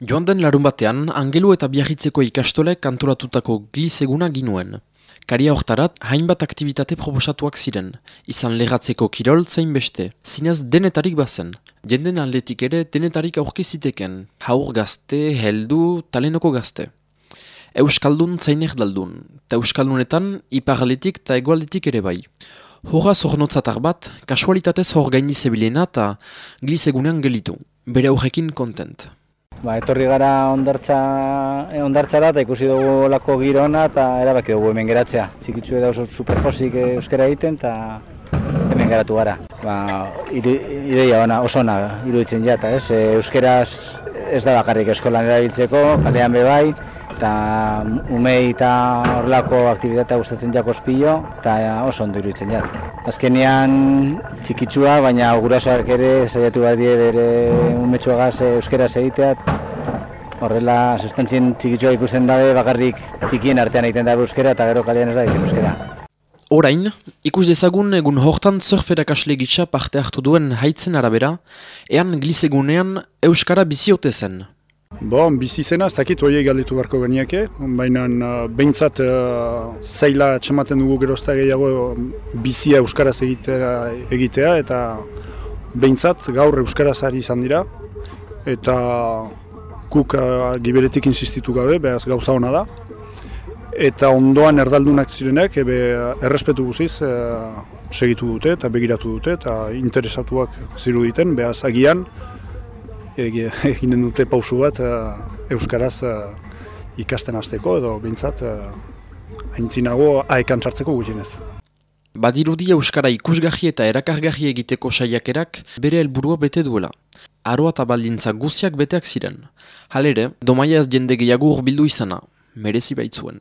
Joan den larun batean, angelu eta biarritzeko ikastole kantoratutako glizeguna ginuen. Karia hortarat, hainbat aktivitate proposatuak ziren, izan legatzeko kirol zein beste, zinez denetarik bazen. Jenden aldetik ere denetarik aurkeziteken, haur gazte, heldu, talenoko gazte. Euskaldun zein erdaldun, eta Euskaldunetan iparaletik eta egualdetik ere bai. Horra zornotzatar bat, kasualitatez hor gaini zebilena eta glizegunean gelitu, bere aurrekin kontent. Ba, etorri gara ondartza, eh, ondartzara eta ikusi dugu lako girona eta erabaki dugu hemen geratzea. Txikitzu edo oso superposik eh, euskara egiten eta hemen geratu gara. Ba, ideia ona, oso ona iruditzen jata, ez? E, euskeraz ez da bakarrik eskolan erabiltzeko, kalean bebai, eta umei eta horlako aktibitatea gustatzen jako espillo, eta oso ondo iruditzen jat. Azkenean txikitsua, baina gurasoak ere saiatu bat die bere umetxuagaz euskeraz egitea, Horrela, sustantzien txikitsua ikusten dabe, bakarrik txikien artean egiten da euskera eta gero kalean ez da egiten euskera. Orain, ikus dezagun egun hortan surferak asle gitsa parte hartu duen haitzen arabera, ean glizegunean euskara biziote zen. Bo, bizi zena, ez dakit horiek galditu beharko geniake, baina uh, behintzat uh, zaila txematen dugu gerozta gehiago bizia euskaraz egitea, egitea eta behintzat gaur euskaraz ari izan dira eta kuk uh, giberetik insistitu gabe, behaz gauza hona da. Eta ondoan erdaldunak zirenek, ebe errespetu guziz uh, segitu dute eta begiratu dute eta interesatuak ziruditen, behaz agian eginen dute pausu bat uh, Euskaraz uh, ikasten hasteko edo bintzat eh, aintzinago aekan txartzeko gutienez. Badirudi Euskara ikusgahi eta erakargahi egiteko saiakerak bere helburua bete duela. Aroa eta baldintza guziak beteak ziren. Halere, domaia ez jende gehiago urbildu izana, merezi baitzuen.